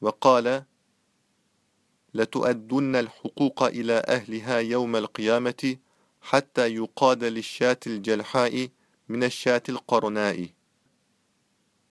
وقال لتؤدن الحقوق إلى أهلها يوم القيامة حتى يقاد للشاة الجلحاء من الشاة القرناء.